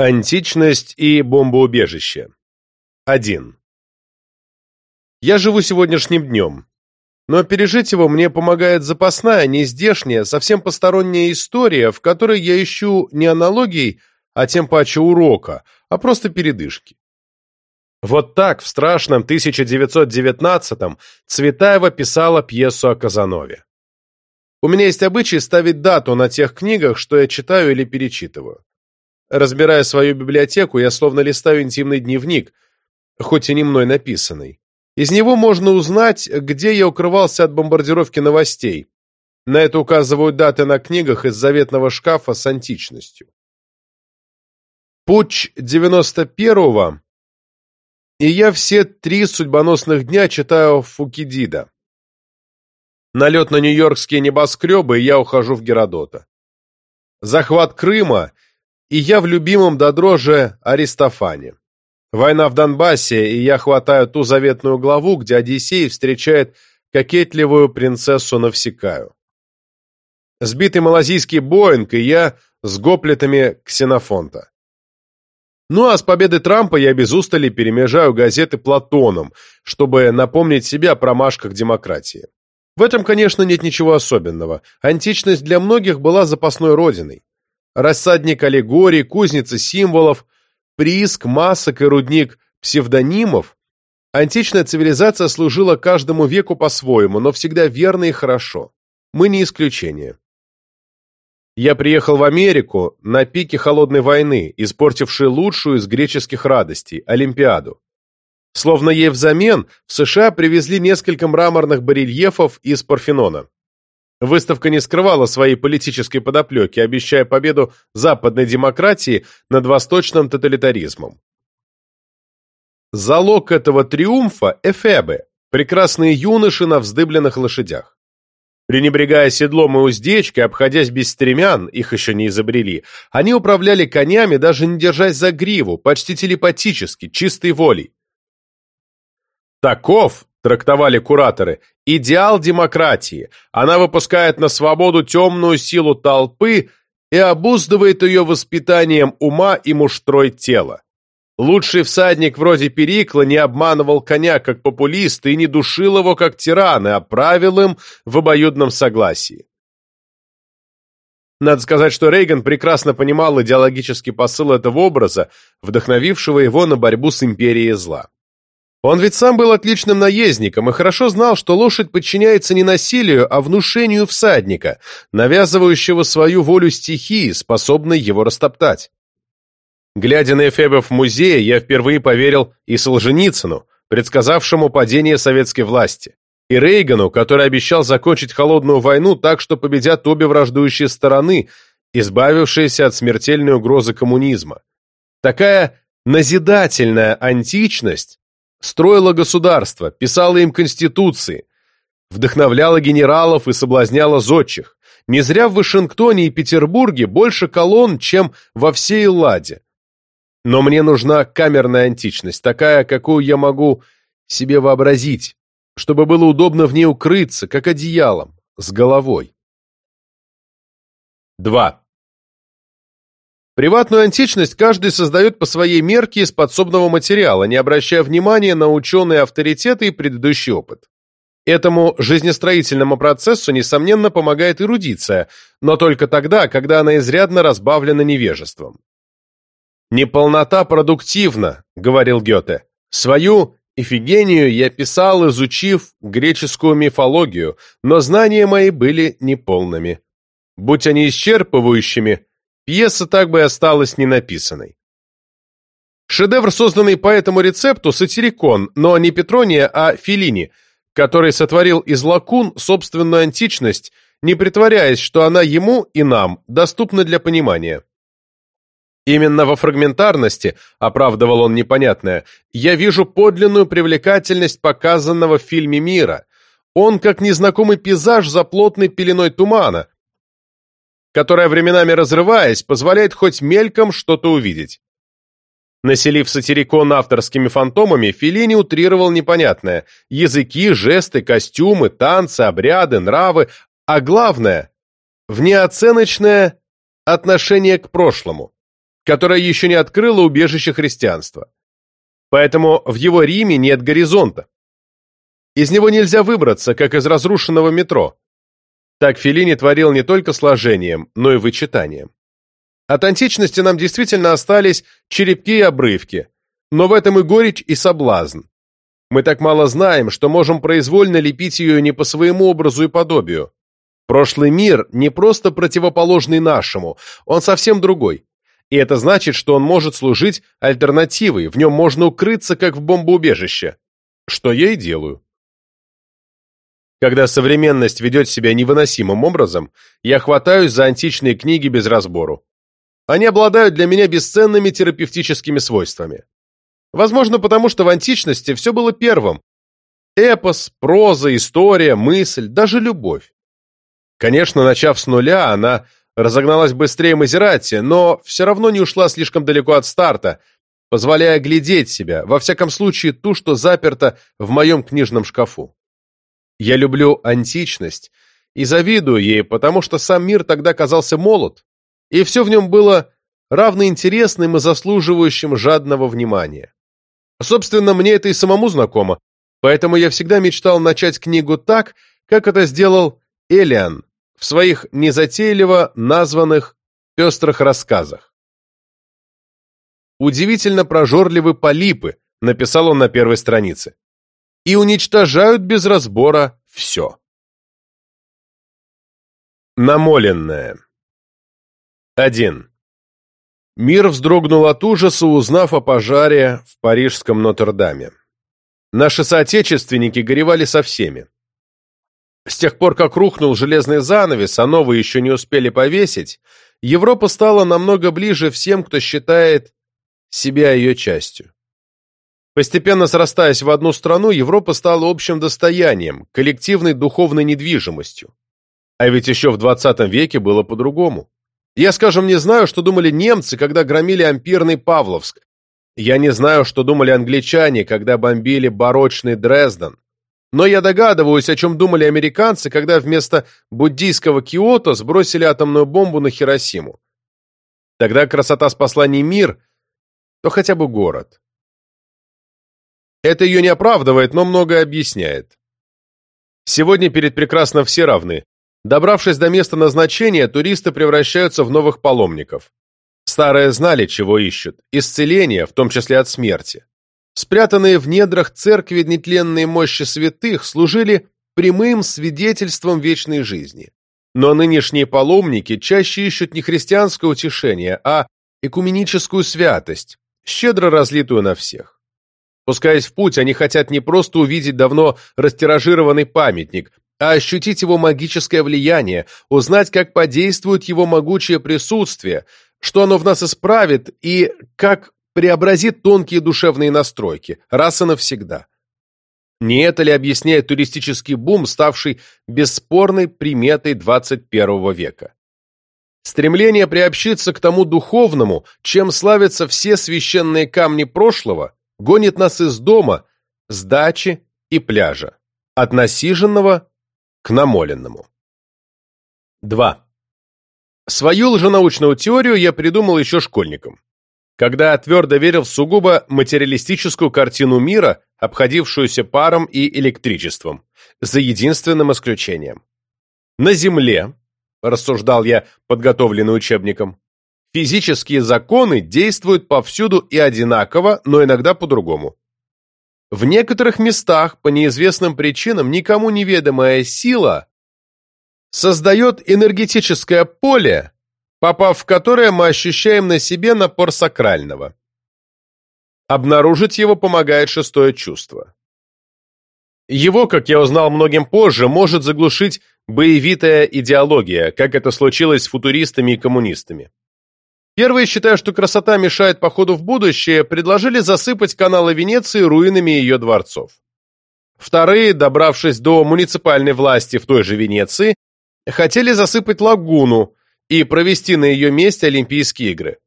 Античность и бомбоубежище. 1. Я живу сегодняшним днем, но пережить его мне помогает запасная, нездешняя, совсем посторонняя история, в которой я ищу не аналогий, а тем паче урока, а просто передышки. Вот так в страшном 1919-м Цветаева писала пьесу о Казанове. У меня есть обычай ставить дату на тех книгах, что я читаю или перечитываю. Разбирая свою библиотеку, я словно листаю интимный дневник, хоть и не мной написанный. Из него можно узнать, где я укрывался от бомбардировки новостей. На это указывают даты на книгах из заветного шкафа с античностью. Путч 91-го, и я все три судьбоносных дня читаю Фукидида. Налет на нью-йоркские небоскребы, и я ухожу в Геродота. Захват Крыма — и я в любимом до дрожи Аристофане. Война в Донбассе, и я хватаю ту заветную главу, где Одиссей встречает кокетливую принцессу Навсекаю. Сбитый малазийский Боинг, и я с гоплетами Ксенофонта. Ну а с победы Трампа я без устали перемежаю газеты Платоном, чтобы напомнить себе о промашках демократии. В этом, конечно, нет ничего особенного. Античность для многих была запасной родиной рассадник аллегорий, кузница символов, прииск масок и рудник псевдонимов, античная цивилизация служила каждому веку по-своему, но всегда верно и хорошо. Мы не исключение. Я приехал в Америку на пике холодной войны, испортившей лучшую из греческих радостей – Олимпиаду. Словно ей взамен в США привезли несколько мраморных барельефов из Парфенона. Выставка не скрывала своей политической подоплеки, обещая победу западной демократии над восточным тоталитаризмом. Залог этого триумфа – эфебы, прекрасные юноши на вздыбленных лошадях. Пренебрегая седлом и уздечкой, обходясь без стремян, их еще не изобрели, они управляли конями, даже не держась за гриву, почти телепатически, чистой волей. Таков, трактовали кураторы, идеал демократии. Она выпускает на свободу темную силу толпы и обуздывает ее воспитанием ума и муштрой тела. Лучший всадник вроде Перикла не обманывал коня как популист и не душил его как тиран, а правил им в обоюдном согласии. Надо сказать, что Рейган прекрасно понимал идеологический посыл этого образа, вдохновившего его на борьбу с империей зла. Он ведь сам был отличным наездником и хорошо знал, что лошадь подчиняется не насилию, а внушению всадника, навязывающего свою волю стихии, способной его растоптать. Глядя на Эфебов в музее, я впервые поверил и Солженицыну, предсказавшему падение советской власти, и Рейгану, который обещал закончить холодную войну так, что победят обе враждующие стороны, избавившиеся от смертельной угрозы коммунизма. Такая назидательная античность строила государство, писала им конституции, вдохновляла генералов и соблазняла зодчих. Не зря в Вашингтоне и Петербурге больше колонн, чем во всей Элладе. Но мне нужна камерная античность, такая, какую я могу себе вообразить, чтобы было удобно в ней укрыться, как одеялом, с головой. 2. Приватную античность каждый создает по своей мерке из подсобного материала, не обращая внимания на ученые авторитеты и предыдущий опыт. Этому жизнестроительному процессу, несомненно, помогает эрудиция, но только тогда, когда она изрядно разбавлена невежеством. «Неполнота продуктивна», — говорил Гёте. «Свою Ифигению я писал, изучив греческую мифологию, но знания мои были неполными. Будь они исчерпывающими, пьеса так бы и осталась ненаписанной. Шедевр, созданный по этому рецепту, сатирикон, но не Петрония, а Филини, который сотворил из лакун собственную античность, не притворяясь, что она ему и нам доступна для понимания. Именно во фрагментарности, оправдывал он непонятное, я вижу подлинную привлекательность показанного в фильме мира. Он как незнакомый пейзаж за плотной пеленой тумана, которая, временами разрываясь, позволяет хоть мельком что-то увидеть. Населив сатирикон авторскими фантомами, Феллини утрировал непонятное – языки, жесты, костюмы, танцы, обряды, нравы, а главное – внеоценочное отношение к прошлому, которое еще не открыло убежище христианства. Поэтому в его Риме нет горизонта. Из него нельзя выбраться, как из разрушенного метро. Так Феллини творил не только сложением, но и вычитанием. От античности нам действительно остались черепки и обрывки, но в этом и горечь, и соблазн. Мы так мало знаем, что можем произвольно лепить ее не по своему образу и подобию. Прошлый мир не просто противоположный нашему, он совсем другой. И это значит, что он может служить альтернативой, в нем можно укрыться, как в бомбоубежище. Что я и делаю. Когда современность ведет себя невыносимым образом, я хватаюсь за античные книги без разбору. Они обладают для меня бесценными терапевтическими свойствами. Возможно, потому что в античности все было первым. Эпос, проза, история, мысль, даже любовь. Конечно, начав с нуля, она разогналась быстрее Мазерати, но все равно не ушла слишком далеко от старта, позволяя глядеть себя, во всяком случае ту, что заперта в моем книжном шкафу. Я люблю античность и завидую ей, потому что сам мир тогда казался молод, и все в нем было равно интересным и заслуживающим жадного внимания. Собственно, мне это и самому знакомо, поэтому я всегда мечтал начать книгу так, как это сделал Элиан в своих незатейливо названных пестрых рассказах. «Удивительно прожорливы полипы», написал он на первой странице, и уничтожают без разбора все. Намоленное 1. Мир вздрогнул от ужаса, узнав о пожаре в парижском Нотр-Даме. Наши соотечественники горевали со всеми. С тех пор, как рухнул железный занавес, а новые еще не успели повесить, Европа стала намного ближе всем, кто считает себя ее частью. Постепенно срастаясь в одну страну, Европа стала общим достоянием, коллективной духовной недвижимостью. А ведь еще в 20 веке было по-другому. Я, скажем, не знаю, что думали немцы, когда громили ампирный Павловск. Я не знаю, что думали англичане, когда бомбили барочный Дрезден. Но я догадываюсь, о чем думали американцы, когда вместо буддийского Киото сбросили атомную бомбу на Хиросиму. Тогда красота спасла не мир, то хотя бы город. Это ее не оправдывает, но многое объясняет. Сегодня перед прекрасно все равны, Добравшись до места назначения, туристы превращаются в новых паломников. Старые знали, чего ищут – исцеление, в том числе от смерти. Спрятанные в недрах церкви нетленные мощи святых служили прямым свидетельством вечной жизни. Но нынешние паломники чаще ищут не христианское утешение, а экуменическую святость, щедро разлитую на всех. Пускаясь в путь, они хотят не просто увидеть давно растиражированный памятник, а ощутить его магическое влияние, узнать, как подействует его могучее присутствие, что оно в нас исправит и как преобразит тонкие душевные настройки, раз и навсегда. Не это ли объясняет туристический бум, ставший бесспорной приметой 21 века? Стремление приобщиться к тому духовному, чем славятся все священные камни прошлого, гонит нас из дома, с дачи и пляжа, от насиженного к намоленному. 2. Свою лженаучную теорию я придумал еще школьником, когда твердо верил в сугубо материалистическую картину мира, обходившуюся паром и электричеством, за единственным исключением. На Земле, рассуждал я, подготовленный учебником, физические законы действуют повсюду и одинаково, но иногда по-другому. В некоторых местах, по неизвестным причинам, никому неведомая сила создает энергетическое поле, попав в которое мы ощущаем на себе напор сакрального. Обнаружить его помогает шестое чувство. Его, как я узнал многим позже, может заглушить боевитая идеология, как это случилось с футуристами и коммунистами. Первые, считая, что красота мешает походу в будущее, предложили засыпать каналы Венеции руинами ее дворцов. Вторые, добравшись до муниципальной власти в той же Венеции, хотели засыпать лагуну и провести на ее месте Олимпийские игры.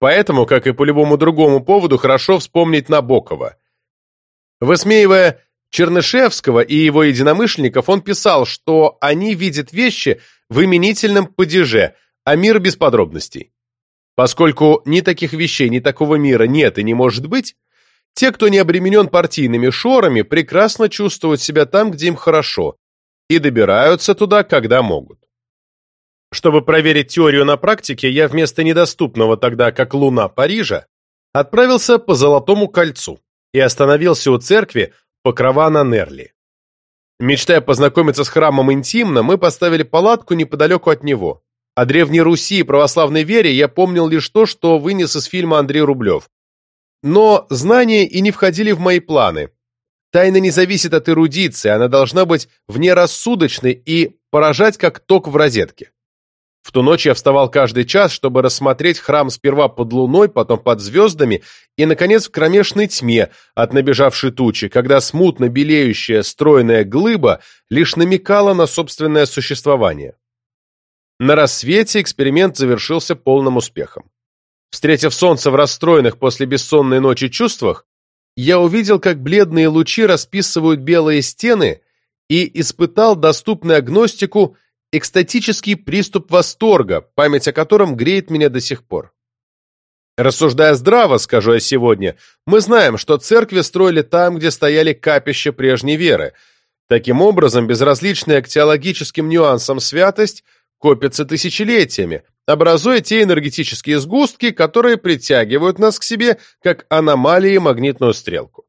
Поэтому, как и по любому другому поводу, хорошо вспомнить Набокова. Высмеивая Чернышевского и его единомышленников, он писал, что они видят вещи в именительном падеже, а мир без подробностей. Поскольку ни таких вещей, ни такого мира нет и не может быть, те, кто не обременен партийными шорами, прекрасно чувствуют себя там, где им хорошо, и добираются туда, когда могут. Чтобы проверить теорию на практике, я вместо недоступного тогда, как Луна, Парижа, отправился по Золотому кольцу и остановился у церкви Покрова на Нерли. Мечтая познакомиться с храмом интимно, мы поставили палатку неподалеку от него. О Древней Руси и православной вере я помнил лишь то, что вынес из фильма Андрей Рублев. Но знания и не входили в мои планы. Тайна не зависит от эрудиции, она должна быть внерассудочной и поражать как ток в розетке. В ту ночь я вставал каждый час, чтобы рассмотреть храм сперва под луной, потом под звездами и, наконец, в кромешной тьме от набежавшей тучи, когда смутно белеющая стройная глыба лишь намекала на собственное существование. На рассвете эксперимент завершился полным успехом. Встретив солнце в расстроенных после бессонной ночи чувствах, я увидел, как бледные лучи расписывают белые стены и испытал доступный агностику экстатический приступ восторга, память о котором греет меня до сих пор. Рассуждая здраво, скажу я сегодня, мы знаем, что церкви строили там, где стояли капища прежней веры. Таким образом, безразличная к теологическим нюансам святость копится тысячелетиями, образуя те энергетические сгустки, которые притягивают нас к себе, как аномалии магнитную стрелку.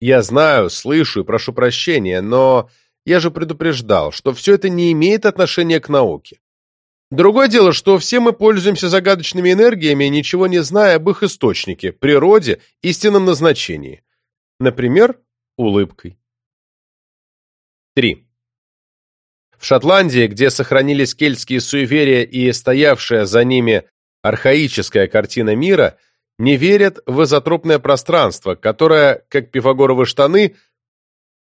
Я знаю, слышу и прошу прощения, но я же предупреждал, что все это не имеет отношения к науке. Другое дело, что все мы пользуемся загадочными энергиями, ничего не зная об их источнике, природе, истинном назначении. Например, улыбкой. 3. В Шотландии, где сохранились кельтские суеверия и стоявшая за ними архаическая картина мира, не верят в изотропное пространство, которое, как пифагоровы штаны,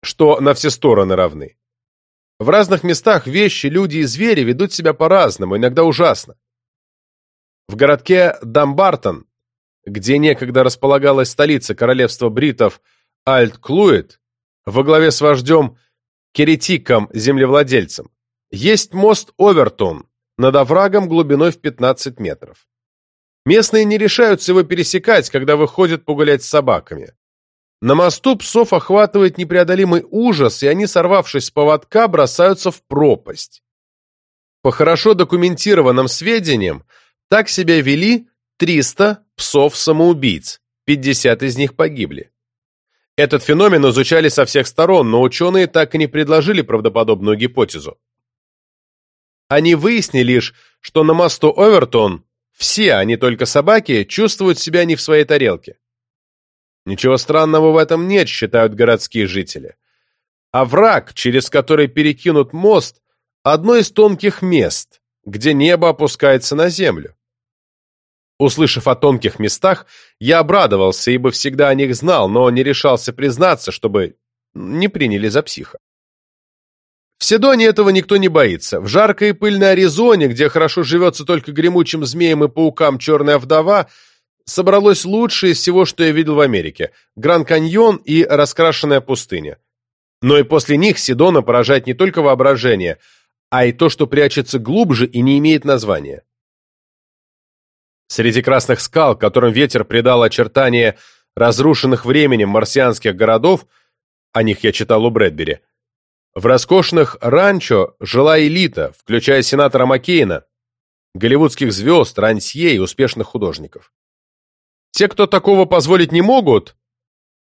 что на все стороны равны. В разных местах вещи, люди и звери ведут себя по-разному, иногда ужасно. В городке Дамбартон, где некогда располагалась столица королевства бритов Альт-Клуид, во главе с вождем Керетиком, землевладельцем, есть мост Овертон над оврагом глубиной в 15 метров. Местные не решаются его пересекать, когда выходят погулять с собаками. На мосту псов охватывает непреодолимый ужас, и они, сорвавшись с поводка, бросаются в пропасть. По хорошо документированным сведениям, так себя вели 300 псов-самоубийц, 50 из них погибли. Этот феномен изучали со всех сторон, но ученые так и не предложили правдоподобную гипотезу. Они выяснили лишь, что на мосту Овертон все, а не только собаки, чувствуют себя не в своей тарелке. Ничего странного в этом нет, считают городские жители. А враг, через который перекинут мост, одно из тонких мест, где небо опускается на землю. Услышав о тонких местах, я обрадовался, ибо всегда о них знал, но не решался признаться, чтобы не приняли за психа. В Седоне этого никто не боится. В жаркой и пыльной Аризоне, где хорошо живется только гремучим змеям и паукам черная вдова, собралось лучшее из всего, что я видел в Америке – Гранд-Каньон и раскрашенная пустыня. Но и после них Сидона поражает не только воображение, а и то, что прячется глубже и не имеет названия. Среди красных скал, которым ветер придал очертания разрушенных временем марсианских городов, о них я читал у Брэдбери, в роскошных ранчо жила элита, включая сенатора Маккейна, голливудских звезд, рансье и успешных художников. Те, кто такого позволить не могут,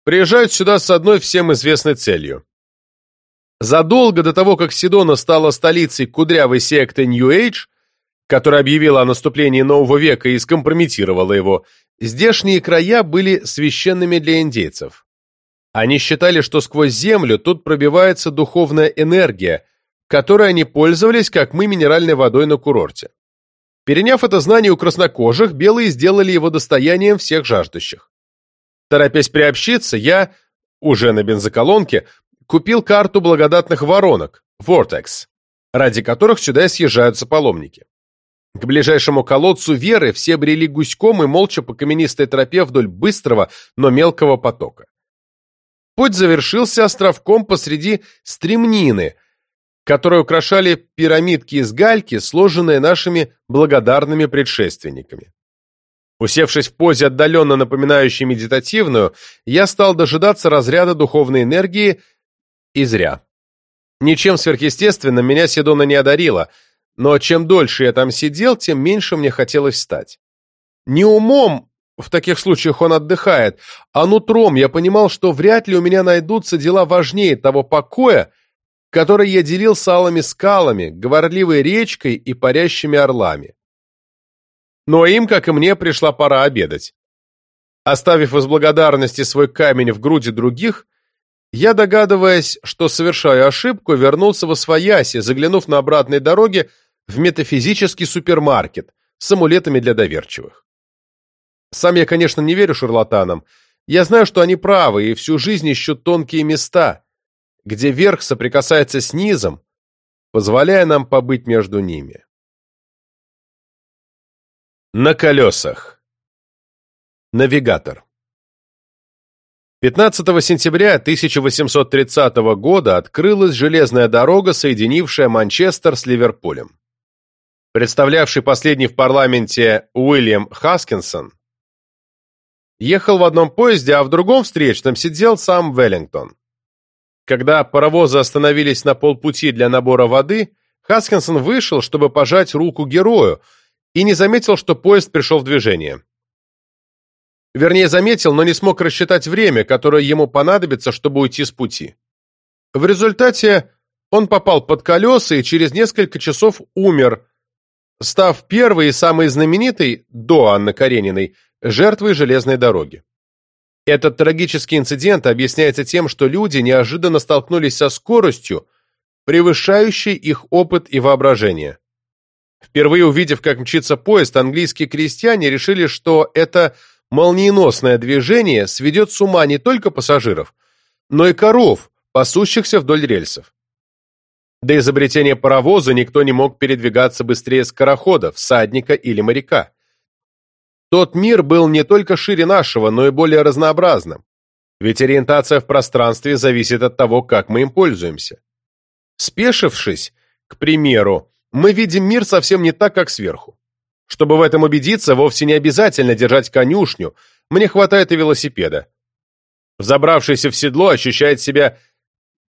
приезжают сюда с одной всем известной целью. Задолго до того, как Сидона стала столицей кудрявой секты New Age, которая объявила о наступлении нового века и скомпрометировала его, здешние края были священными для индейцев. Они считали, что сквозь землю тут пробивается духовная энергия, которой они пользовались, как мы, минеральной водой на курорте. Переняв это знание у краснокожих, белые сделали его достоянием всех жаждущих. Торопясь приобщиться, я, уже на бензоколонке, купил карту благодатных воронок, Vortex, ради которых сюда съезжаются паломники. К ближайшему колодцу Веры все брели гуськом и молча по каменистой тропе вдоль быстрого, но мелкого потока. Путь завершился островком посреди стремнины, которые украшали пирамидки из гальки, сложенные нашими благодарными предшественниками. Усевшись в позе, отдаленно напоминающей медитативную, я стал дожидаться разряда духовной энергии и зря. Ничем сверхъестественным меня Сидона не одарила, но чем дольше я там сидел, тем меньше мне хотелось встать. Не умом, в таких случаях он отдыхает, а нутром я понимал, что вряд ли у меня найдутся дела важнее того покоя, который я делил с алыми скалами, говорливой речкой и парящими орлами. Но им, как и мне, пришла пора обедать. Оставив из благодарности свой камень в груди других, я, догадываясь, что совершаю ошибку, вернулся в Освояси, заглянув на обратной дороге в метафизический супермаркет с амулетами для доверчивых. Сам я, конечно, не верю шарлатанам. Я знаю, что они правы, и всю жизнь ищут тонкие места, где верх соприкасается с низом, позволяя нам побыть между ними. На колесах. Навигатор. 15 сентября 1830 года открылась железная дорога, соединившая Манчестер с Ливерпулем. Представлявший последний в парламенте Уильям Хаскинсон ехал в одном поезде, а в другом встречном сидел сам Веллингтон. Когда паровозы остановились на полпути для набора воды, Хаскинсон вышел, чтобы пожать руку герою, и не заметил, что поезд пришел в движение. Вернее, заметил, но не смог рассчитать время, которое ему понадобится, чтобы уйти с пути. В результате он попал под колеса и через несколько часов умер, став первой и самой знаменитой, до Анны Карениной, жертвой железной дороги. Этот трагический инцидент объясняется тем, что люди неожиданно столкнулись со скоростью, превышающей их опыт и воображение. Впервые увидев, как мчится поезд, английские крестьяне решили, что это молниеносное движение сведет с ума не только пассажиров, но и коров, пасущихся вдоль рельсов. До изобретения паровоза никто не мог передвигаться быстрее скорохода, всадника или моряка. Тот мир был не только шире нашего, но и более разнообразным, ведь ориентация в пространстве зависит от того, как мы им пользуемся. Спешившись, к примеру, мы видим мир совсем не так, как сверху. Чтобы в этом убедиться, вовсе не обязательно держать конюшню, мне хватает и велосипеда. Взобравшийся в седло ощущает себя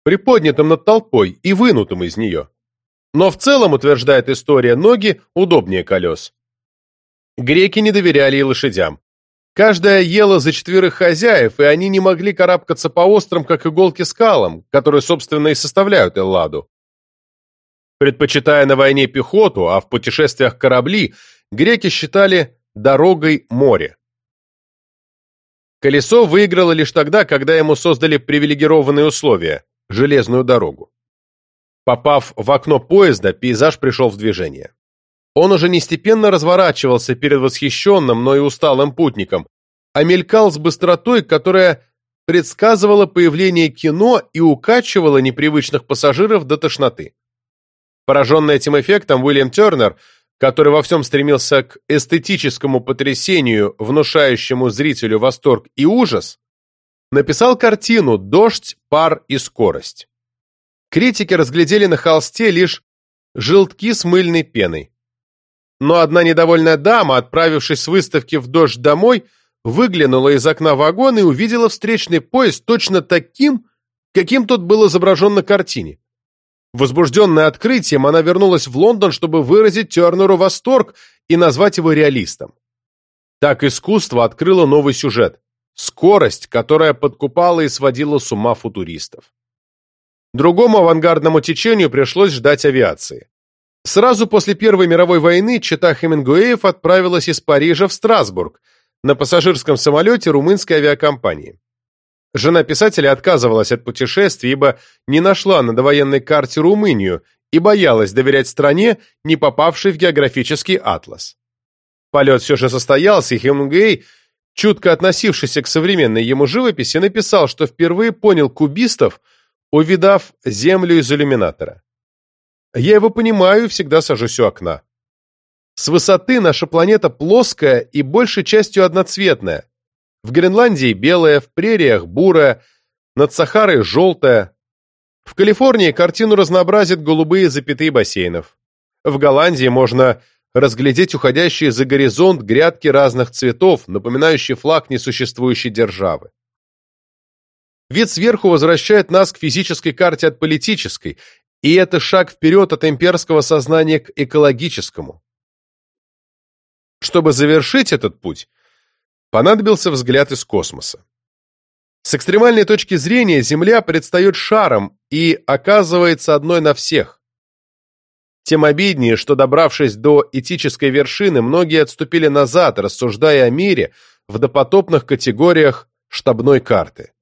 приподнятым над толпой и вынутым из нее. Но в целом, утверждает история, ноги удобнее колес. Греки не доверяли и лошадям. Каждая ела за четверых хозяев, и они не могли карабкаться по острым, как иголки скалам, которые, собственно, и составляют Элладу. Предпочитая на войне пехоту, а в путешествиях корабли, греки считали дорогой море. Колесо выиграло лишь тогда, когда ему создали привилегированные условия – железную дорогу. Попав в окно поезда, пейзаж пришел в движение. Он уже не степенно разворачивался перед восхищенным, но и усталым путником, а мелькал с быстротой, которая предсказывала появление кино и укачивала непривычных пассажиров до тошноты. Пораженный этим эффектом, Уильям Тернер, который во всем стремился к эстетическому потрясению, внушающему зрителю восторг и ужас, написал картину «Дождь, пар и скорость». Критики разглядели на холсте лишь желтки с мыльной пеной. Но одна недовольная дама, отправившись с выставки в дождь домой, выглянула из окна вагона и увидела встречный поезд точно таким, каким тот был изображен на картине. Возбужденная открытием, она вернулась в Лондон, чтобы выразить Тернеру восторг и назвать его реалистом. Так искусство открыло новый сюжет – скорость, которая подкупала и сводила с ума футуристов. Другому авангардному течению пришлось ждать авиации. Сразу после Первой мировой войны чита Хемингуэев отправилась из Парижа в Страсбург на пассажирском самолете румынской авиакомпании. Жена писателя отказывалась от путешествий, ибо не нашла на довоенной карте Румынию и боялась доверять стране, не попавшей в географический атлас. Полет все же состоялся, и Хемингуэй, чутко относившийся к современной ему живописи, написал, что впервые понял кубистов, увидав Землю из иллюминатора. Я его понимаю и всегда сажусь у окна. С высоты наша планета плоская и большей частью одноцветная, в Гренландии белая, в прериях бурая, над Сахарой желтая. В Калифорнии картину разнообразит голубые запятые бассейнов. В Голландии можно разглядеть уходящие за горизонт грядки разных цветов, напоминающие флаг несуществующей державы. Вид сверху возвращает нас к физической карте от политической, и это шаг вперед от имперского сознания к экологическому. Чтобы завершить этот путь, понадобился взгляд из космоса. С экстремальной точки зрения Земля предстает шаром и оказывается одной на всех. Тем обиднее, что, добравшись до этической вершины, многие отступили назад, рассуждая о мире в допотопных категориях штабной карты.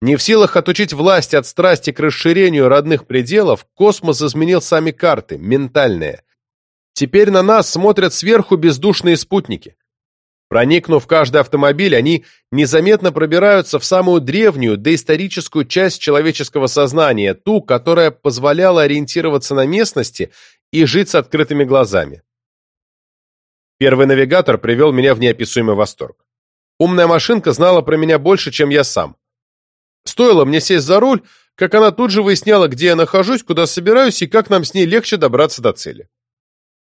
Не в силах отучить власти от страсти к расширению родных пределов, космос изменил сами карты, ментальные. Теперь на нас смотрят сверху бездушные спутники. Проникнув в каждый автомобиль, они незаметно пробираются в самую древнюю, доисторическую часть человеческого сознания, ту, которая позволяла ориентироваться на местности и жить с открытыми глазами. Первый навигатор привел меня в неописуемый восторг. Умная машинка знала про меня больше, чем я сам. Стоило мне сесть за руль, как она тут же выясняла, где я нахожусь, куда собираюсь и как нам с ней легче добраться до цели.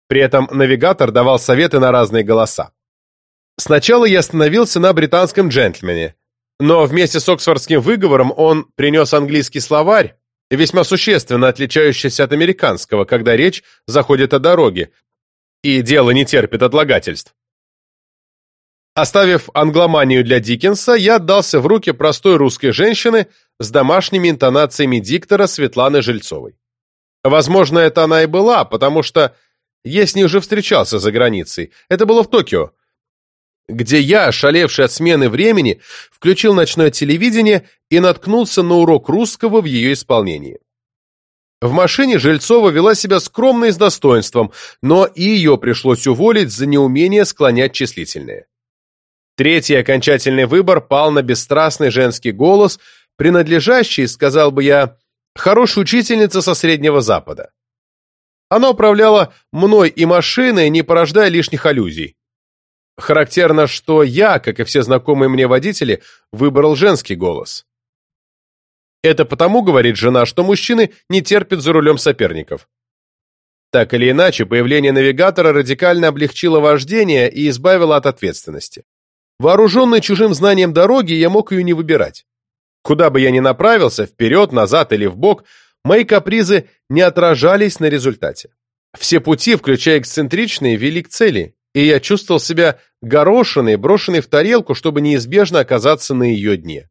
При этом навигатор давал советы на разные голоса. Сначала я остановился на британском джентльмене, но вместе с оксфордским выговором он принес английский словарь, весьма существенно отличающийся от американского, когда речь заходит о дороге, и дело не терпит отлагательств. Оставив англоманию для Диккенса, я отдался в руки простой русской женщины с домашними интонациями диктора Светланы Жильцовой. Возможно, это она и была, потому что я с ней уже встречался за границей. Это было в Токио, где я, ошалевший от смены времени, включил ночное телевидение и наткнулся на урок русского в ее исполнении. В машине Жильцова вела себя скромно и с достоинством, но и ее пришлось уволить за неумение склонять числительные. Третий окончательный выбор пал на бесстрастный женский голос, принадлежащий, сказал бы я, хорошей учительнице со Среднего Запада. Она управляла мной и машиной, не порождая лишних аллюзий. Характерно, что я, как и все знакомые мне водители, выбрал женский голос. Это потому, говорит жена, что мужчины не терпят за рулем соперников. Так или иначе, появление навигатора радикально облегчило вождение и избавило от ответственности. Вооруженный чужим знанием дороги, я мог ее не выбирать. Куда бы я ни направился, вперед, назад или вбок, мои капризы не отражались на результате. Все пути, включая эксцентричные, вели к цели, и я чувствовал себя горошиной, брошенной в тарелку, чтобы неизбежно оказаться на ее дне.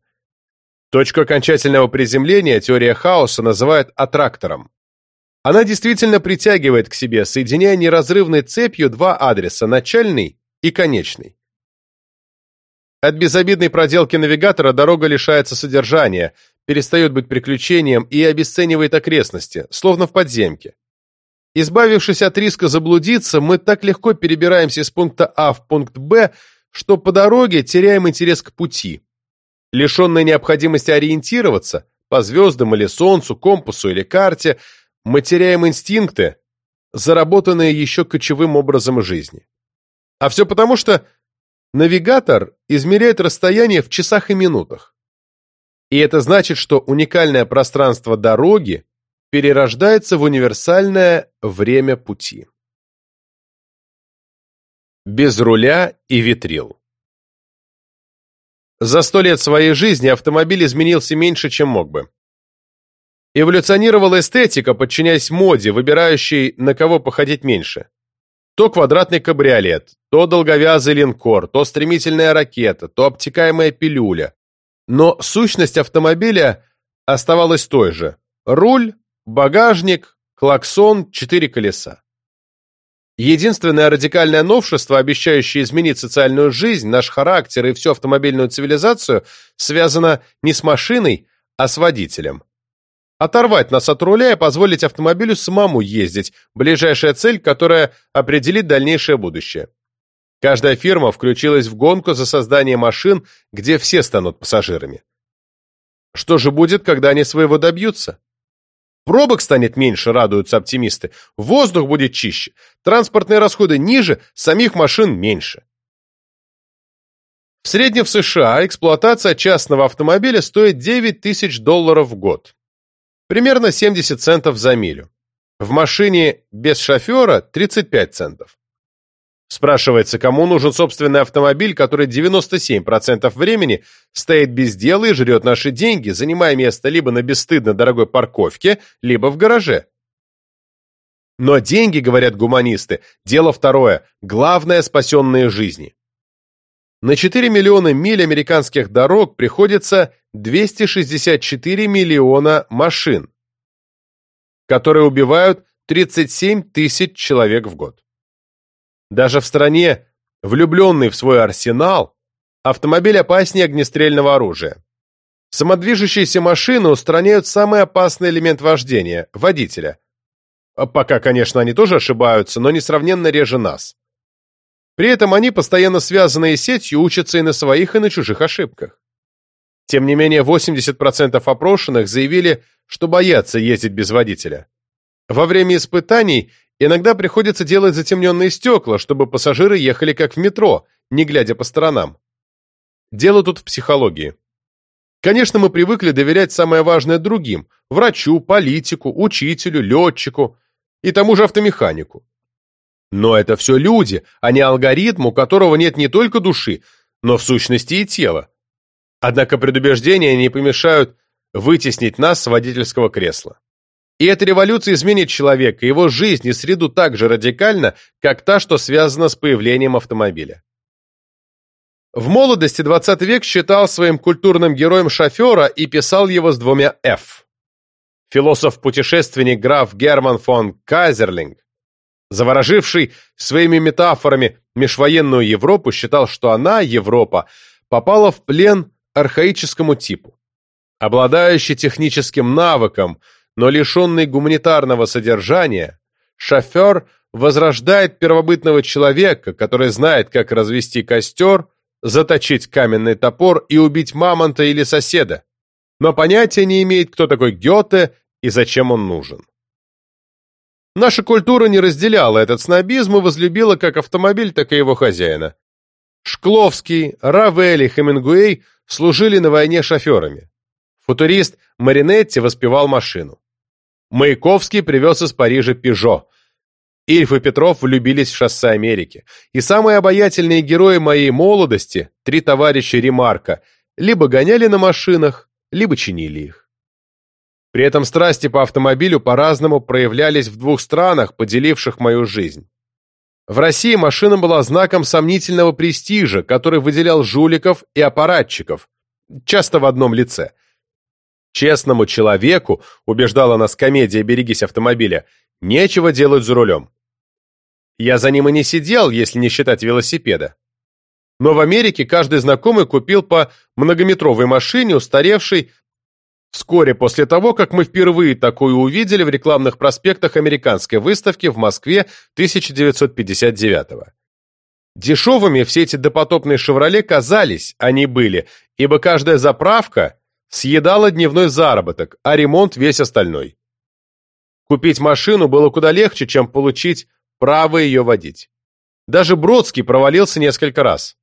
Точку окончательного приземления теория хаоса называют аттрактором. Она действительно притягивает к себе, соединяя неразрывной цепью два адреса – начальный и конечный. От безобидной проделки навигатора дорога лишается содержания, перестает быть приключением и обесценивает окрестности, словно в подземке. Избавившись от риска заблудиться, мы так легко перебираемся из пункта А в пункт Б, что по дороге теряем интерес к пути. Лишенной необходимости ориентироваться, по звездам или солнцу, компасу или карте, мы теряем инстинкты, заработанные еще кочевым образом жизни. А все потому, что Навигатор измеряет расстояние в часах и минутах. И это значит, что уникальное пространство дороги перерождается в универсальное время пути. Без руля и ветрил. За сто лет своей жизни автомобиль изменился меньше, чем мог бы. Эволюционировала эстетика, подчиняясь моде, выбирающей, на кого походить меньше. То квадратный кабриолет, то долговязый линкор, то стремительная ракета, то обтекаемая пилюля. Но сущность автомобиля оставалась той же. Руль, багажник, клаксон, четыре колеса. Единственное радикальное новшество, обещающее изменить социальную жизнь, наш характер и всю автомобильную цивилизацию, связано не с машиной, а с водителем. Оторвать нас от руля и позволить автомобилю самому ездить, ближайшая цель, которая определит дальнейшее будущее. Каждая фирма включилась в гонку за создание машин, где все станут пассажирами. Что же будет, когда они своего добьются? Пробок станет меньше, радуются оптимисты. Воздух будет чище, транспортные расходы ниже, самих машин меньше. В среднем в США эксплуатация частного автомобиля стоит 9 тысяч долларов в год. Примерно 70 центов за милю. В машине без шофера 35 центов. Спрашивается, кому нужен собственный автомобиль, который 97% времени стоит без дела и жрет наши деньги, занимая место либо на бесстыдно дорогой парковке, либо в гараже. Но деньги, говорят гуманисты, дело второе, главное – спасенные жизни. На 4 миллиона миль американских дорог приходится 264 миллиона машин, которые убивают 37 тысяч человек в год. Даже в стране, влюбленной в свой арсенал, автомобиль опаснее огнестрельного оружия. Самодвижущиеся машины устраняют самый опасный элемент вождения – водителя. Пока, конечно, они тоже ошибаются, но несравненно реже нас. При этом они, постоянно связанные сетью, учатся и на своих, и на чужих ошибках. Тем не менее, 80% опрошенных заявили, что боятся ездить без водителя. Во время испытаний Иногда приходится делать затемненные стекла, чтобы пассажиры ехали как в метро, не глядя по сторонам. Дело тут в психологии. Конечно, мы привыкли доверять самое важное другим – врачу, политику, учителю, летчику и тому же автомеханику. Но это все люди, а не алгоритм, у которого нет не только души, но в сущности и тела. Однако предубеждения не помешают вытеснить нас с водительского кресла. И эта революция изменит человека, его жизнь и среду так же радикально, как та, что связана с появлением автомобиля. В молодости 20 век считал своим культурным героем шофера и писал его с двумя «Ф». Философ-путешественник граф Герман фон Казерлинг, завороживший своими метафорами межвоенную Европу, считал, что она, Европа, попала в плен архаическому типу. Обладающий техническим навыком – но лишенный гуманитарного содержания, шофер возрождает первобытного человека, который знает, как развести костер, заточить каменный топор и убить мамонта или соседа, но понятия не имеет, кто такой Гёте и зачем он нужен. Наша культура не разделяла этот снобизм и возлюбила как автомобиль, так и его хозяина. Шкловский, Равель и Хемингуэй служили на войне шоферами. Футурист Маринетти воспевал машину. Маяковский привез из Парижа «Пежо». Ильф и Петров влюбились в шоссе Америки. И самые обаятельные герои моей молодости, три товарища Ремарка, либо гоняли на машинах, либо чинили их. При этом страсти по автомобилю по-разному проявлялись в двух странах, поделивших мою жизнь. В России машина была знаком сомнительного престижа, который выделял жуликов и аппаратчиков, часто в одном лице – Честному человеку, убеждала нас комедия «Берегись автомобиля», нечего делать за рулем. Я за ним и не сидел, если не считать велосипеда. Но в Америке каждый знакомый купил по многометровой машине, устаревшей вскоре после того, как мы впервые такую увидели в рекламных проспектах американской выставки в Москве 1959 -го. Дешевыми все эти допотопные «Шевроле» казались, они были, ибо каждая заправка съедала дневной заработок, а ремонт весь остальной. Купить машину было куда легче, чем получить право ее водить. Даже Бродский провалился несколько раз.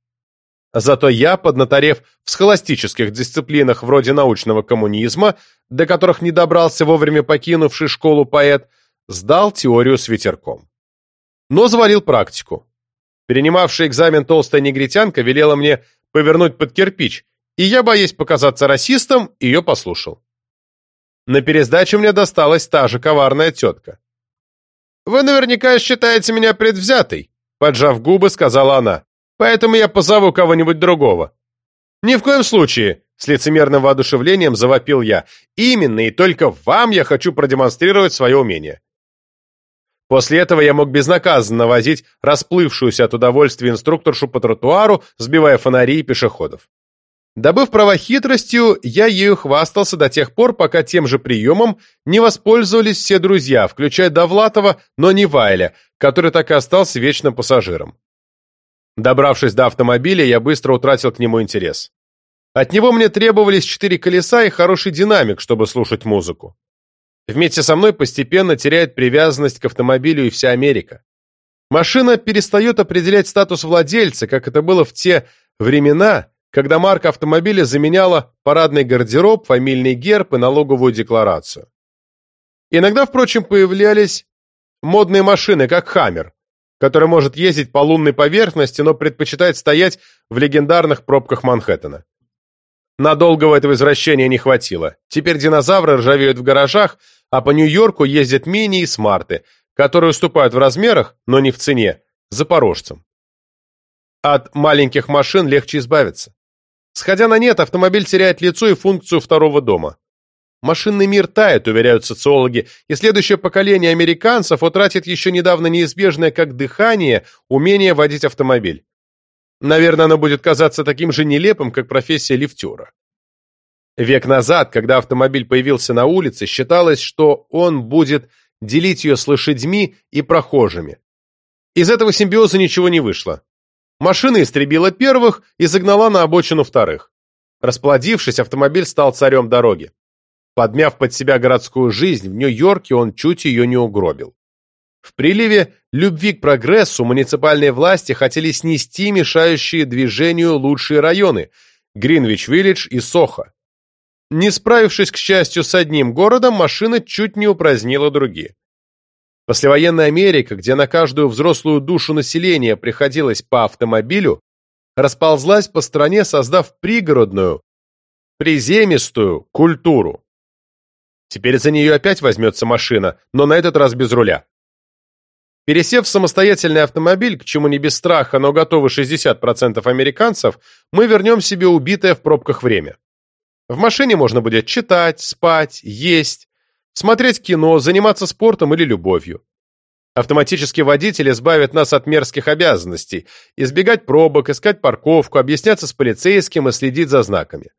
Зато я, поднаторев в схоластических дисциплинах вроде научного коммунизма, до которых не добрался вовремя покинувший школу поэт, сдал теорию с ветерком. Но завалил практику. Перенимавшая экзамен толстая негритянка велела мне повернуть под кирпич, и я, боясь показаться расистом, ее послушал. На пересдаче мне досталась та же коварная тетка. «Вы наверняка считаете меня предвзятой», — поджав губы, сказала она. «Поэтому я позову кого-нибудь другого». «Ни в коем случае», — с лицемерным воодушевлением завопил я. «Именно и только вам я хочу продемонстрировать свое умение». После этого я мог безнаказанно возить расплывшуюся от удовольствия инструкторшу по тротуару, сбивая фонари и пешеходов. Добыв права хитростью, я ею хвастался до тех пор, пока тем же приемом не воспользовались все друзья, включая Довлатова, но не Вайля, который так и остался вечным пассажиром. Добравшись до автомобиля, я быстро утратил к нему интерес. От него мне требовались четыре колеса и хороший динамик, чтобы слушать музыку. Вместе со мной постепенно теряет привязанность к автомобилю и вся Америка. Машина перестает определять статус владельца, как это было в те времена, когда марка автомобиля заменяла парадный гардероб, фамильный герб и налоговую декларацию. Иногда, впрочем, появлялись модные машины, как «Хаммер», который может ездить по лунной поверхности, но предпочитает стоять в легендарных пробках Манхэттена. Надолго этого извращения не хватило. Теперь динозавры ржавеют в гаражах, а по Нью-Йорку ездят мини и смарты, которые уступают в размерах, но не в цене, запорожцам. От маленьких машин легче избавиться. Сходя на нет, автомобиль теряет лицо и функцию второго дома. Машинный мир тает, уверяют социологи, и следующее поколение американцев утратит еще недавно неизбежное как дыхание умение водить автомобиль. Наверное, оно будет казаться таким же нелепым, как профессия лифтера. Век назад, когда автомобиль появился на улице, считалось, что он будет делить ее с лошадьми и прохожими. Из этого симбиоза ничего не вышло. Машина истребила первых и загнала на обочину вторых. Расплодившись, автомобиль стал царем дороги. Подмяв под себя городскую жизнь, в Нью-Йорке он чуть ее не угробил. В приливе любви к прогрессу муниципальные власти хотели снести мешающие движению лучшие районы – Гринвич-Виллидж и Сохо. Не справившись, к счастью, с одним городом, машина чуть не упразднила другие. Послевоенная Америка, где на каждую взрослую душу населения приходилось по автомобилю, расползлась по стране, создав пригородную, приземистую культуру. Теперь за нее опять возьмется машина, но на этот раз без руля. Пересев в самостоятельный автомобиль, к чему не без страха, но готовы 60% американцев, мы вернем себе убитое в пробках время. В машине можно будет читать, спать, есть, смотреть кино, заниматься спортом или любовью. Автоматический водитель избавит нас от мерзких обязанностей, избегать пробок, искать парковку, объясняться с полицейским и следить за знаками.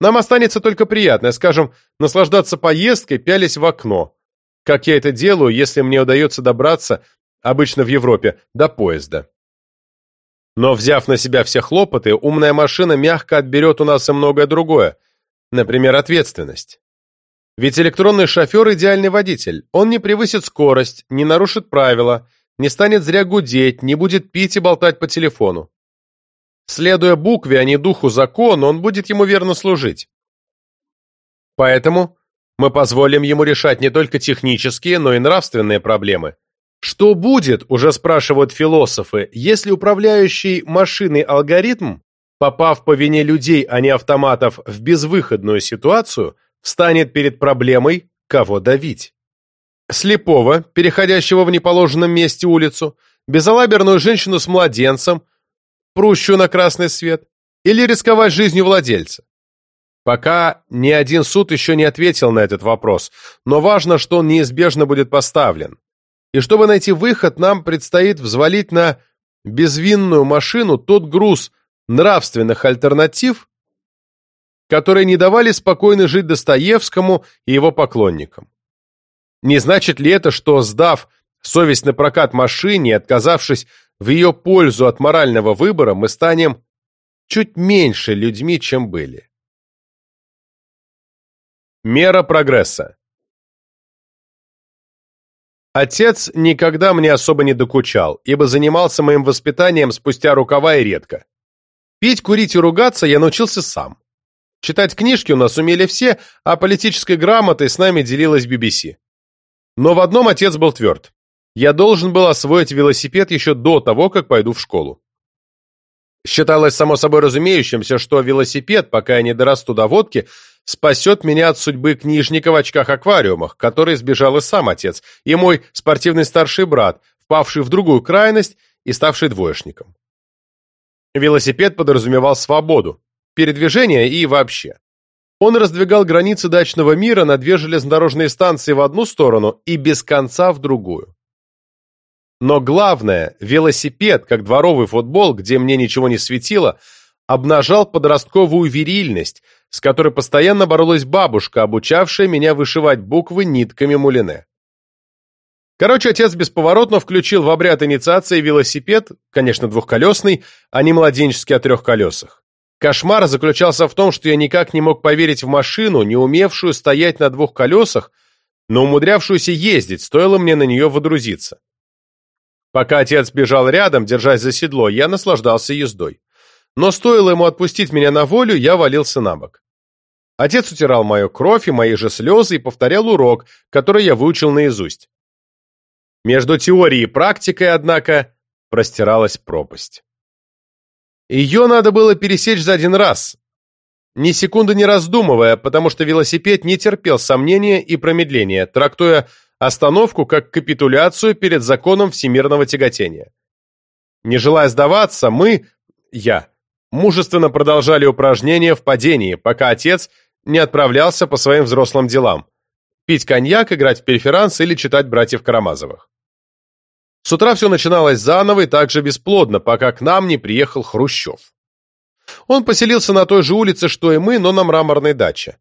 Нам останется только приятное, скажем, наслаждаться поездкой, пялись в окно, как я это делаю, если мне удается добраться, обычно в Европе, до поезда. Но взяв на себя все хлопоты, умная машина мягко отберет у нас и многое другое, например, ответственность. Ведь электронный шофер – идеальный водитель. Он не превысит скорость, не нарушит правила, не станет зря гудеть, не будет пить и болтать по телефону. Следуя букве, а не духу закона, он будет ему верно служить. Поэтому мы позволим ему решать не только технические, но и нравственные проблемы. Что будет, уже спрашивают философы, если управляющий машиной алгоритм, попав по вине людей, а не автоматов, в безвыходную ситуацию, станет перед проблемой, кого давить. Слепого, переходящего в неположенном месте улицу, безалаберную женщину с младенцем, прущую на красный свет, или рисковать жизнью владельца. Пока ни один суд еще не ответил на этот вопрос, но важно, что он неизбежно будет поставлен. И чтобы найти выход, нам предстоит взвалить на безвинную машину тот груз нравственных альтернатив, которые не давали спокойно жить Достоевскому и его поклонникам. Не значит ли это, что, сдав совесть на прокат машине и отказавшись в ее пользу от морального выбора, мы станем чуть меньше людьми, чем были? Мера прогресса Отец никогда мне особо не докучал, ибо занимался моим воспитанием спустя рукава и редко. Пить, курить и ругаться я научился сам. Читать книжки у нас умели все, а политической грамотой с нами делилась BBC. Но в одном отец был тверд. Я должен был освоить велосипед еще до того, как пойду в школу. Считалось само собой разумеющимся, что велосипед, пока я не дорасту до водки, спасет меня от судьбы книжника в очках-аквариумах, который сбежал и сам отец, и мой спортивный старший брат, впавший в другую крайность и ставший двоечником. Велосипед подразумевал свободу, передвижения и вообще. Он раздвигал границы дачного мира на две железнодорожные станции в одну сторону и без конца в другую. Но главное, велосипед, как дворовый футбол, где мне ничего не светило, обнажал подростковую верильность, с которой постоянно боролась бабушка, обучавшая меня вышивать буквы нитками мулине. Короче, отец бесповоротно включил в обряд инициации велосипед, конечно, двухколесный, а не младенческий о трех колесах. Кошмар заключался в том, что я никак не мог поверить в машину, не умевшую стоять на двух колесах, но умудрявшуюся ездить, стоило мне на нее водрузиться. Пока отец бежал рядом, держась за седло, я наслаждался ездой. Но стоило ему отпустить меня на волю, я валился на бок. Отец утирал мою кровь и мои же слезы и повторял урок, который я выучил наизусть. Между теорией и практикой, однако, простиралась пропасть. Ее надо было пересечь за один раз, ни секунды не раздумывая, потому что велосипед не терпел сомнения и промедления, трактуя остановку как капитуляцию перед законом всемирного тяготения. Не желая сдаваться, мы, я, мужественно продолжали упражнения в падении, пока отец не отправлялся по своим взрослым делам – пить коньяк, играть в переферанс или читать «Братьев Карамазовых». С утра все начиналось заново и так же бесплодно, пока к нам не приехал Хрущев. Он поселился на той же улице, что и мы, но на мраморной даче.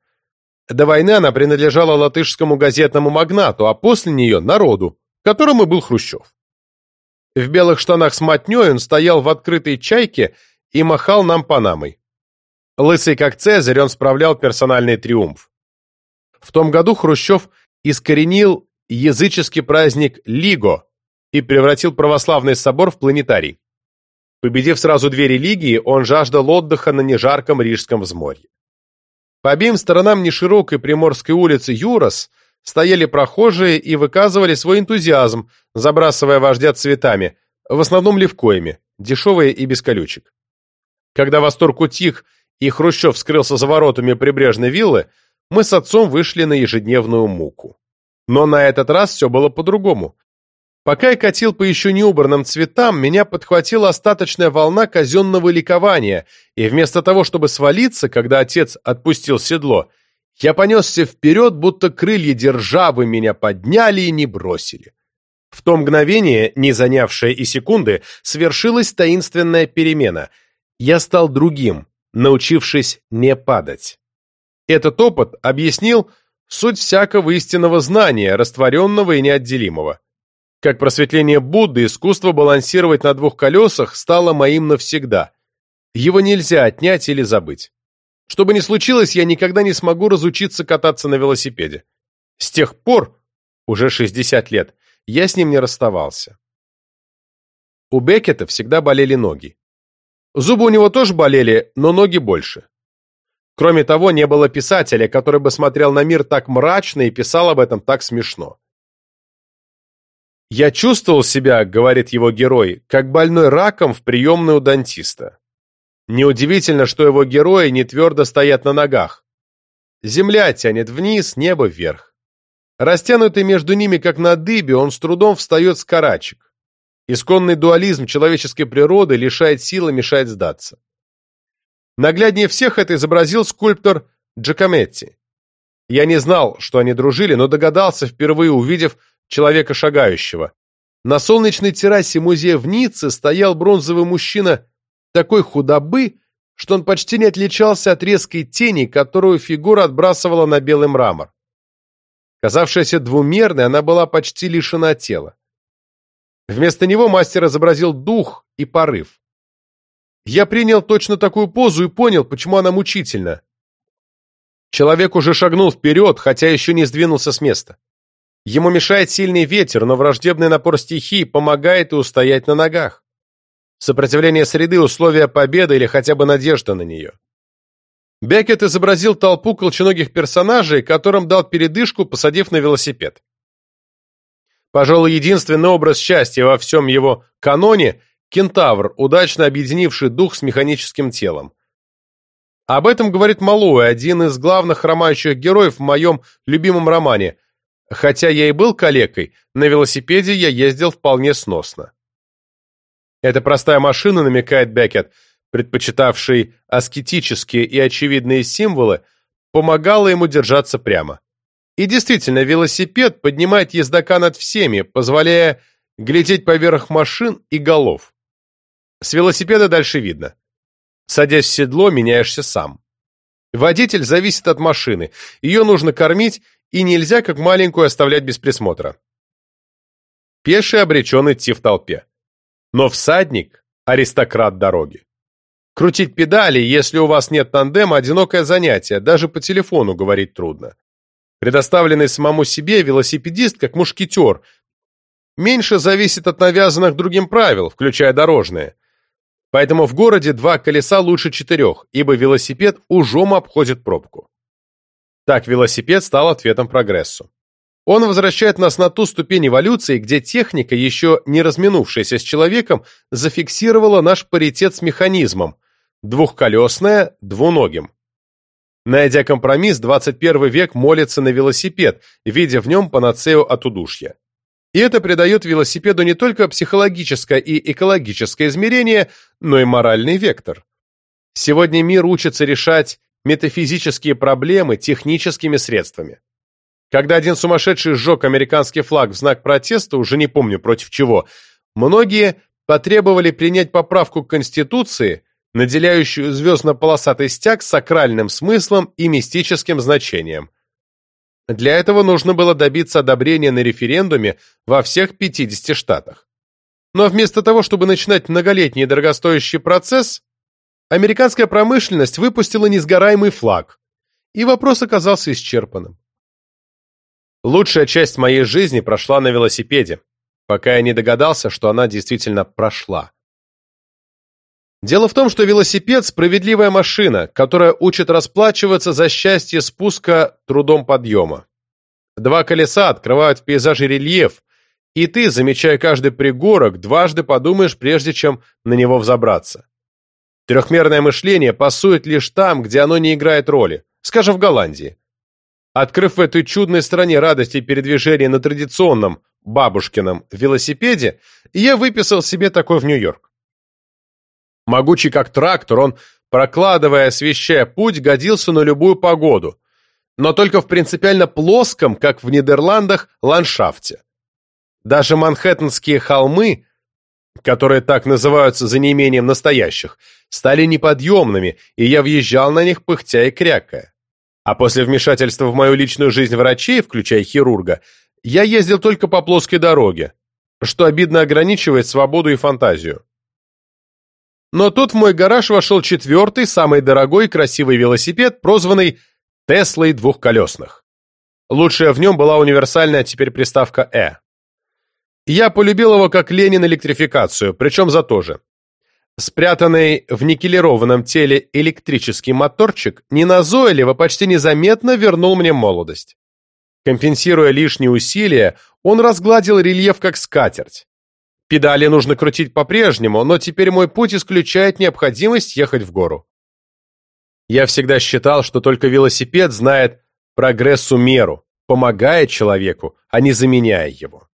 До войны она принадлежала латышскому газетному магнату, а после нее – народу, которым и был Хрущев. В белых штанах с мотней он стоял в открытой чайке и махал нам панамой. Лысый как Цезарь, он справлял персональный триумф. В том году Хрущев искоренил языческий праздник Лиго и превратил православный собор в планетарий. Победив сразу две религии, он жаждал отдыха на нежарком Рижском взморье. По обеим сторонам неширокой Приморской улицы Юрос стояли прохожие и выказывали свой энтузиазм, забрасывая вождя цветами, в основном левкоями, дешевые и без колючек. Когда восторг утих и Хрущев скрылся за воротами прибрежной виллы, мы с отцом вышли на ежедневную муку. Но на этот раз все было по-другому. Пока я катил по еще неубранным цветам, меня подхватила остаточная волна казенного ликования, и вместо того, чтобы свалиться, когда отец отпустил седло, я понесся вперед, будто крылья державы меня подняли и не бросили. В то мгновение, не занявшее и секунды, свершилась таинственная перемена. Я стал другим, научившись не падать. Этот опыт объяснил суть всякого истинного знания, растворенного и неотделимого. Как просветление Будды, искусство балансировать на двух колесах стало моим навсегда. Его нельзя отнять или забыть. Что бы ни случилось, я никогда не смогу разучиться кататься на велосипеде. С тех пор, уже 60 лет, я с ним не расставался. У Беккета всегда болели ноги. Зубы у него тоже болели, но ноги больше. Кроме того, не было писателя, который бы смотрел на мир так мрачно и писал об этом так смешно. «Я чувствовал себя, — говорит его герой, — как больной раком в приемной у дантиста. Неудивительно, что его герои не твердо стоят на ногах. Земля тянет вниз, небо вверх. Растянутый между ними, как на дыбе, он с трудом встает с карачек. Исконный дуализм человеческой природы лишает силы, мешает сдаться. Нагляднее всех это изобразил скульптор Джакометти. Я не знал, что они дружили, но догадался, впервые увидев человека шагающего. На солнечной террасе музея в Ницце стоял бронзовый мужчина такой худобы, что он почти не отличался от резкой тени, которую фигура отбрасывала на белый мрамор. Казавшаяся двумерной, она была почти лишена тела. Вместо него мастер изобразил дух и порыв. Я принял точно такую позу и понял, почему она мучительна. Человек уже шагнул вперед, хотя еще не сдвинулся с места. Ему мешает сильный ветер, но враждебный напор стихии помогает и устоять на ногах. Сопротивление среды – условия победы или хотя бы надежда на нее. Беккет изобразил толпу колченогих персонажей, которым дал передышку, посадив на велосипед. Пожалуй, единственный образ счастья во всем его каноне – кентавр, удачно объединивший дух с механическим телом. Об этом говорит Малуэ, один из главных хромающих героев в моем любимом романе, Хотя я и был калекой, на велосипеде я ездил вполне сносно. Эта простая машина, намекает Беккет, предпочитавший аскетические и очевидные символы, помогала ему держаться прямо. И действительно, велосипед поднимает ездока над всеми, позволяя глядеть поверх машин и голов. С велосипеда дальше видно. Садясь в седло, меняешься сам. Водитель зависит от машины, ее нужно кормить и нельзя как маленькую оставлять без присмотра. Пеший обречен идти в толпе. Но всадник – аристократ дороги. Крутить педали, если у вас нет тандема, одинокое занятие, даже по телефону говорить трудно. Предоставленный самому себе велосипедист, как мушкетер, меньше зависит от навязанных другим правил, включая дорожные. Поэтому в городе два колеса лучше четырех, ибо велосипед ужом обходит пробку. Так велосипед стал ответом прогрессу. Он возвращает нас на ту ступень эволюции, где техника, еще не разминувшаяся с человеком, зафиксировала наш паритет с механизмом, двухколесное, двуногим. Найдя компромисс, 21 век молится на велосипед, видя в нем панацею от удушья. И это придает велосипеду не только психологическое и экологическое измерение, но и моральный вектор. Сегодня мир учится решать метафизические проблемы техническими средствами. Когда один сумасшедший сжег американский флаг в знак протеста, уже не помню против чего, многие потребовали принять поправку к Конституции, наделяющую звездно-полосатый стяг сакральным смыслом и мистическим значением. Для этого нужно было добиться одобрения на референдуме во всех 50 штатах. Но вместо того, чтобы начинать многолетний дорогостоящий процесс, американская промышленность выпустила несгораемый флаг, и вопрос оказался исчерпанным. Лучшая часть моей жизни прошла на велосипеде, пока я не догадался, что она действительно прошла. Дело в том, что велосипед – справедливая машина, которая учит расплачиваться за счастье спуска трудом подъема. Два колеса открывают в пейзаже рельеф, и ты, замечая каждый пригорок, дважды подумаешь, прежде чем на него взобраться. Трехмерное мышление пасует лишь там, где оно не играет роли, скажем, в Голландии. Открыв в этой чудной стране радости передвижения на традиционном, бабушкином, велосипеде, я выписал себе такой в Нью-Йорк. Могучий как трактор, он, прокладывая, освещая путь, годился на любую погоду, но только в принципиально плоском, как в Нидерландах, ландшафте. Даже манхэттенские холмы, которые так называются за неимением настоящих, стали неподъемными, и я въезжал на них пыхтя и крякая. А после вмешательства в мою личную жизнь врачей, включая хирурга, я ездил только по плоской дороге, что обидно ограничивает свободу и фантазию. Но тут в мой гараж вошел четвертый, самый дорогой и красивый велосипед, прозванный «Теслой двухколесных». Лучшая в нем была универсальная теперь приставка «э». Я полюбил его как Ленин электрификацию, причем за то же. Спрятанный в никелированном теле электрический моторчик неназойливо, почти незаметно вернул мне молодость. Компенсируя лишние усилия, он разгладил рельеф как скатерть. Педали нужно крутить по-прежнему, но теперь мой путь исключает необходимость ехать в гору. Я всегда считал, что только велосипед знает прогрессу меру, помогает человеку, а не заменяя его.